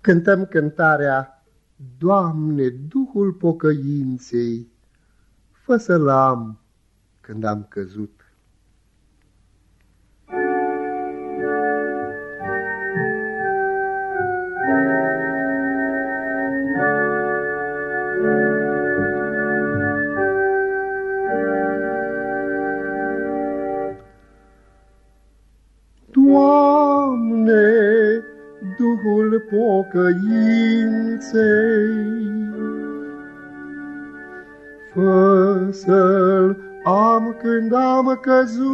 Cântăm cântarea, Doamne, Duhul pocăinței, fă să-l am când am căzut. Duhul pocăinței, Fă să-l am când am căzut.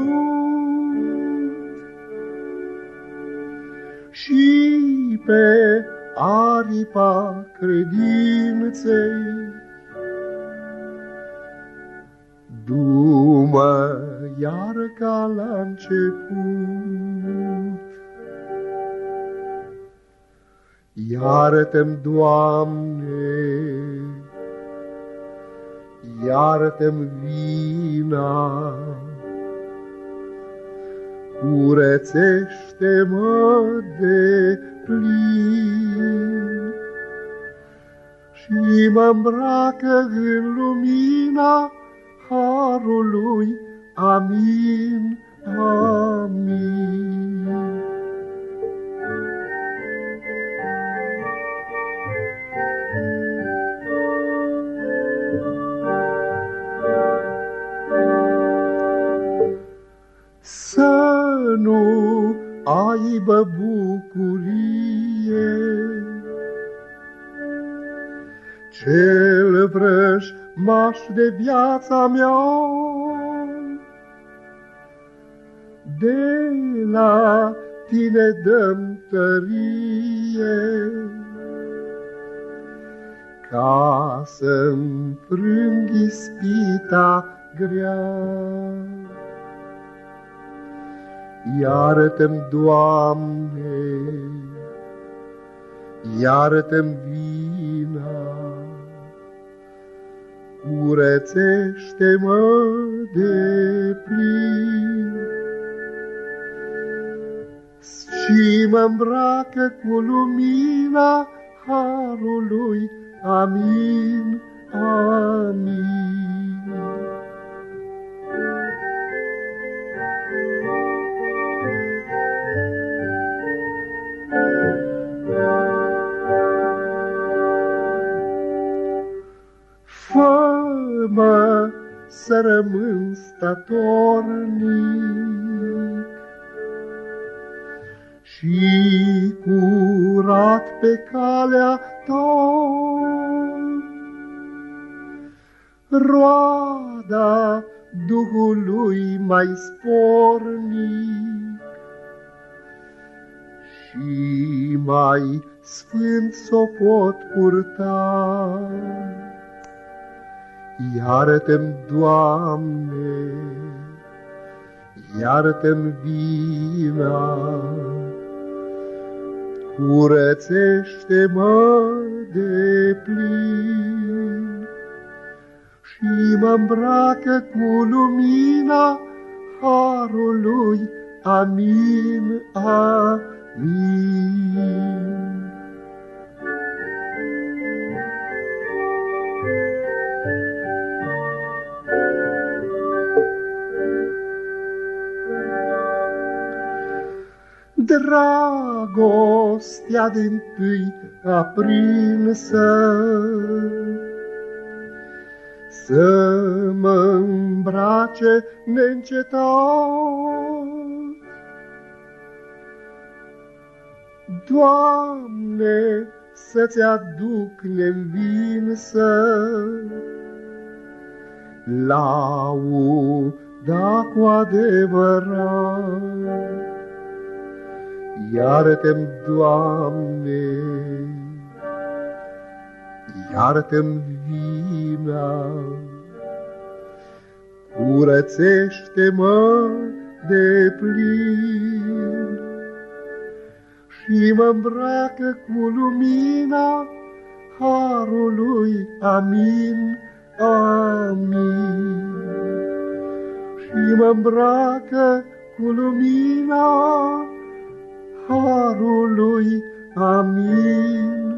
Și pe aripa credinței. Dumă iar ca la început. Iartă-mi, Doamne, iartă-mi vina, curățește-mă de plin și mă îmbracă în lumina harului. Amin, amin. Aibă bucurie cel vrăjmaș de viața mea, de la tine dăm tărie, ca să înfrâng ispita grea. Iartă-mi, Doamne, iartă-mi vina, curățește-mă de plin și mă îmbracă cu lumina harului. Amin, amin. Fă-mă să rămân statornic și curat pe calea ta. Roada Duhului mai spornic și mai sfânt s-o pot purta. Iartă-mi, Doamne, iartă-mi vina, curățește-mă de plin și mă îmbracă cu lumina harului. Amin, amin. Dragostea din tâi aprinsă. Să mă îmbrace neîncetat. Doamne, să-ți aduc neînvinsă lauda cu adevărat. Iartă-mi, Doamne, iartă-mi vina, curățește-mă de plin și mă îmbracă cu lumina harului. Amin, amin. Și mă îmbracă cu lumina harului. Amin.